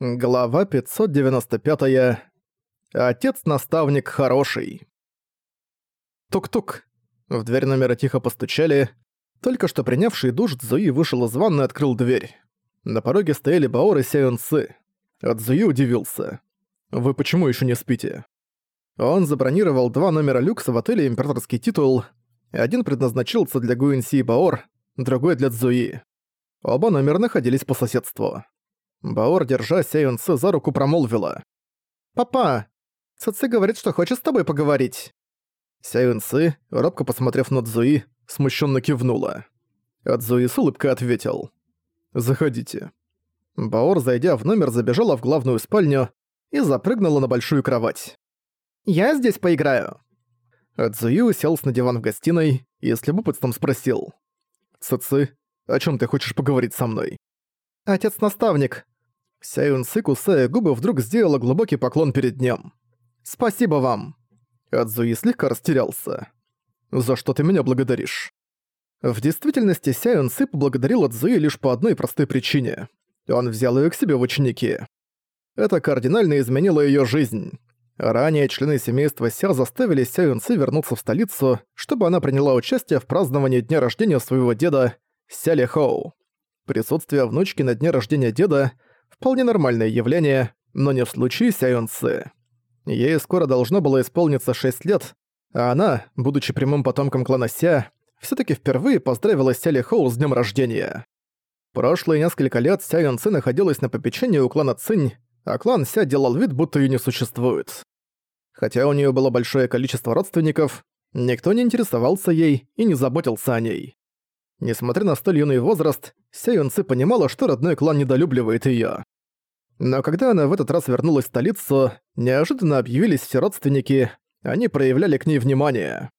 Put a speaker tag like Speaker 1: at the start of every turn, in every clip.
Speaker 1: Глава 595. -я. Отец-наставник хороший. Тук-тук. В дверь номера тихо постучали. Только что принявший душ Цзуи вышел из ванны и открыл дверь. На пороге стояли Баор и Сяюн Цы. А Цзуи удивился. «Вы почему еще не спите?» Он забронировал два номера люкса в отеле «Императорский титул». Один предназначился для Гуинси и Баор, другой для Цзуи. Оба номера находились по соседству. Баор, держа Сяюн Цэ за руку, промолвила. «Папа, Цэцэ говорит, что хочет с тобой поговорить». Сяюн робко посмотрев на Цзуи, смущенно кивнула. А Цзуи с улыбкой ответил. «Заходите». Баор, зайдя в номер, забежала в главную спальню и запрыгнула на большую кровать. «Я здесь поиграю». Цзуи уселся на диван в гостиной и с любопытством спросил. «Цэцэ, о чем ты хочешь поговорить со мной?» «Отец-наставник». Сяюн Сы, кусая губы, вдруг сделала глубокий поклон перед ним. «Спасибо вам». Адзуи слегка растерялся. «За что ты меня благодаришь?» В действительности Сяюн Сы поблагодарил Адзуи лишь по одной простой причине. Он взял ее к себе в ученики. Это кардинально изменило ее жизнь. Ранее члены семейства Ся заставили Сяюн Сы вернуться в столицу, чтобы она приняла участие в праздновании дня рождения своего деда Ся Ли. Присутствие внучки на дне рождения деда – вполне нормальное явление, но не в случае Сяюн. Ей скоро должно было исполниться 6 лет, а она, будучи прямым потомком клана Ся, все таки впервые поздравила Ся Ли Хоу с днем рождения. Прошлые несколько лет Ся Юн находилась на попечении у клана Цинь, а клан Ся делал вид, будто её не существует. Хотя у неё было большое количество родственников, никто не интересовался ей и не заботился о ней. Несмотря на столь юный возраст, Ся Юн Ци понимала, что родной клан недолюбливает её. Но когда она в этот раз вернулась в столицу, неожиданно объявились все родственники, они проявляли к ней внимание.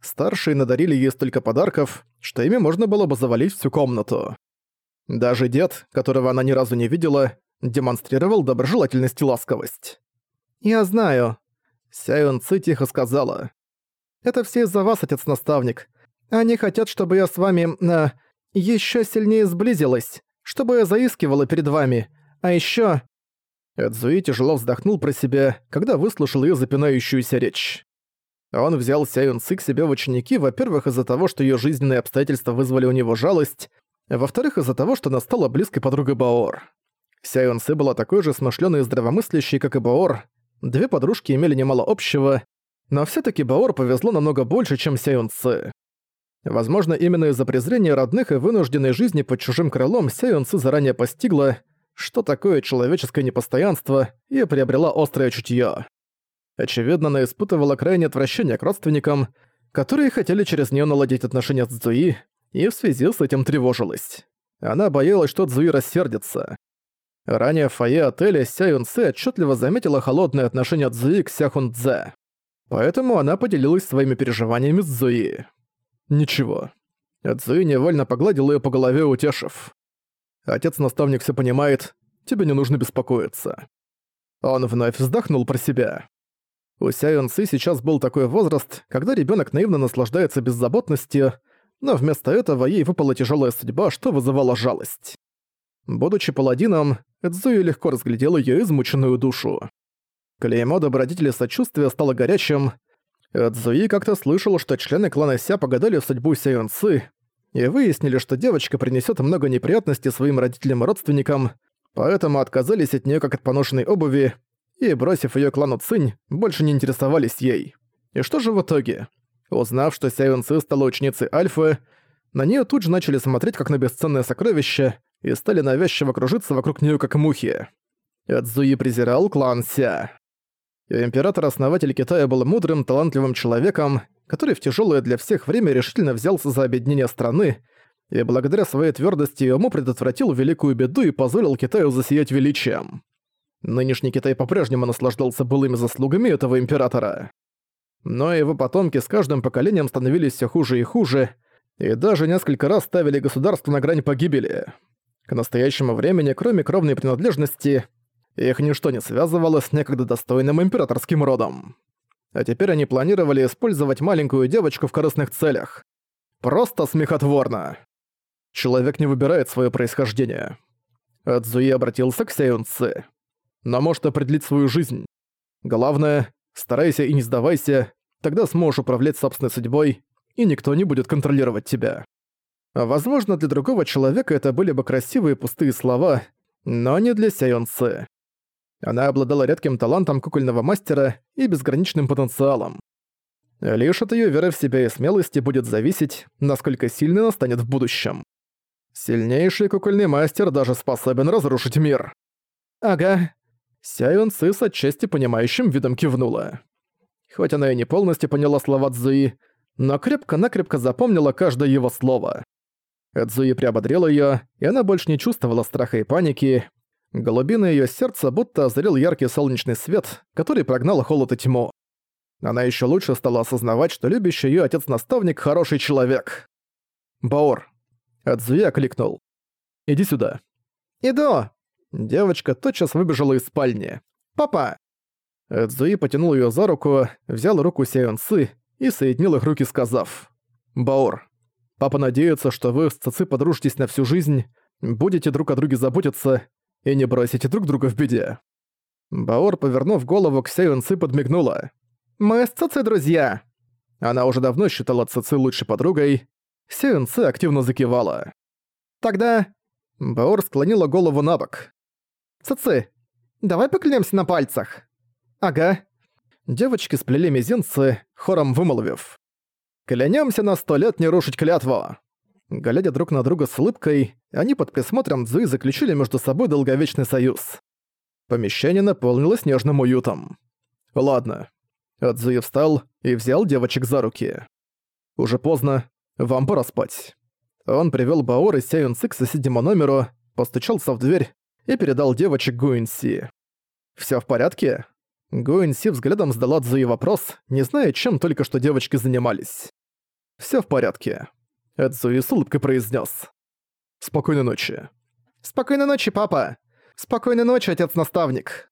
Speaker 1: Старшие надарили ей столько подарков, что ими можно было бы завалить всю комнату. Даже дед, которого она ни разу не видела, демонстрировал доброжелательность и ласковость. «Я знаю», — Сяюн Ци тихо сказала. «Это все из-за вас, отец-наставник. Они хотят, чтобы я с вами... Э, ещё сильнее сблизилась, чтобы я заискивала перед вами. А ещё...» Эдзуи тяжело вздохнул про себя, когда выслушал её запинающуюся речь. Он взял Сяюн Ци к себе в ученики, во-первых, из-за того, что её жизненные обстоятельства вызвали у него жалость, во-вторых, из-за того, что она стала близкой подругой Баор. Сяюн Ци была такой же смышлённой и здравомыслящей, как и Баор. Две подружки имели немало общего, но всё-таки Баор повезло намного больше, чем Сяюн Ци. Возможно, именно из-за презрения родных и вынужденной жизни под чужим крылом Сяюн заранее постигла, что такое человеческое непостоянство, и приобрела острое чутье. Очевидно, она испытывала крайнее отвращение к родственникам, которые хотели через нее наладить отношения с Цзуи, и в связи с этим тревожилась. Она боялась, что Цзуи рассердится. Ранее в фойе отеля Сяюн Ци отчетливо заметила холодное отношение Цзуи к Сяхун Цзэ. Поэтому она поделилась своими переживаниями с Цзуи. Ничего. Цзуи невольно погладил её по голове, утешив. Отец-наставник всё понимает, тебе не нужно беспокоиться. Он вновь вздохнул про себя. У Сяюн Ци сейчас был такой возраст, когда ребёнок наивно наслаждается беззаботностью, но вместо этого ей выпала тяжёлая судьба, что вызывало жалость. Будучи паладином, Эдзуи легко разглядел её измученную душу. Клеймо добродетели сочувствия стало горячим, Цзуи как-то слышал, что члены клана Ся погадали судьбу Сяюн и выяснили, что девочка принесет много неприятностей своим родителям и родственникам, поэтому отказались от нее как от поношенной обуви и, бросив ее клану Цинь, больше не интересовались ей. И что же в итоге? Узнав, что Сяюн Ци стала ученицей Альфы, на нее тут же начали смотреть как на бесценное сокровище и стали навязчиво кружиться вокруг нее как мухи. Цзуи презирал клан Ся. Император-основатель Китая был мудрым, талантливым человеком, который в тяжелое для всех время решительно взялся за объединение страны и благодаря своей твердости и уму предотвратил великую беду и позволил Китаю засиять величием. Нынешний Китай по-прежнему наслаждался былыми заслугами этого императора. Но его потомки с каждым поколением становились все хуже и хуже, и даже несколько раз ставили государство на грань погибели. К настоящему времени, кроме кровной принадлежности, их ничто не связывало с некогда достойным императорским родом. А теперь они планировали использовать маленькую девочку в корыстных целях. Просто смехотворно. Человек не выбирает свое происхождение. Цзуи обратился к Сяюн Ци. «Но может определить свою жизнь. Главное, старайся и не сдавайся, тогда сможешь управлять собственной судьбой, и никто не будет контролировать тебя». Возможно, для другого человека это были бы красивые пустые слова, но не для Сяюн Ци. Она обладала редким талантом кукольного мастера и безграничным потенциалом. Лишь от её веры в себя и смелости будет зависеть, насколько сильной она станет в будущем. Сильнейший кукольный мастер даже способен разрушить мир. Ага. Сяюн Ци с отчасти понимающим видом кивнула. Хоть она и не полностью поняла слова Цзуи, но крепко-накрепко запомнила каждое его слово. Цзуи приободрил её, и она больше не чувствовала страха и паники. Голубина её сердца будто озарил яркий солнечный свет, который прогнал холод и тьму. Она ещё лучше стала осознавать, что любящий её отец-наставник – хороший человек. «Баор». Адзуи окликнул. «Иди сюда». «Иду». Девочка тотчас выбежала из спальни. «Папа!» Эдзуи потянул её за руку, взял руку Сяйонцы и соединил их руки, сказав. «Баор, папа надеется, что вы с Цици подружитесь на всю жизнь, будете друг о друге заботиться и не бросите друг друга в беде». Баор, повернув голову к Сяйонцы, подмигнула. «Мы с Цици друзья!» Она уже давно считала Цици лучшей подругой. Сюэнце активно закивала. «Тогда...» Баор склонила голову на бок. «Цици, давай поклянемся на пальцах!» «Ага». Девочки сплели мизинцы, хором вымолвив. «Клянемся на сто лет не рушить клятву!» Глядя друг на друга с улыбкой, они под присмотром Цзуи заключили между собой долговечный союз. Помещение наполнилось нежным уютом. «Ладно, Адзуи встал и взял девочек за руки. «Уже поздно, вам пора спать». Он привёл Баор и Сяюн Ци к соседнему номеру, постучался в дверь и передал девочек Гуинси. «Всё в порядке?» Гуинси взглядом задала Цзуи вопрос, не зная, чем только что девочки занимались. «Всё в порядке», — Эдзуи с улыбкой произнес. «Спокойной ночи». «Спокойной ночи, папа! Спокойной ночи, отец-наставник!»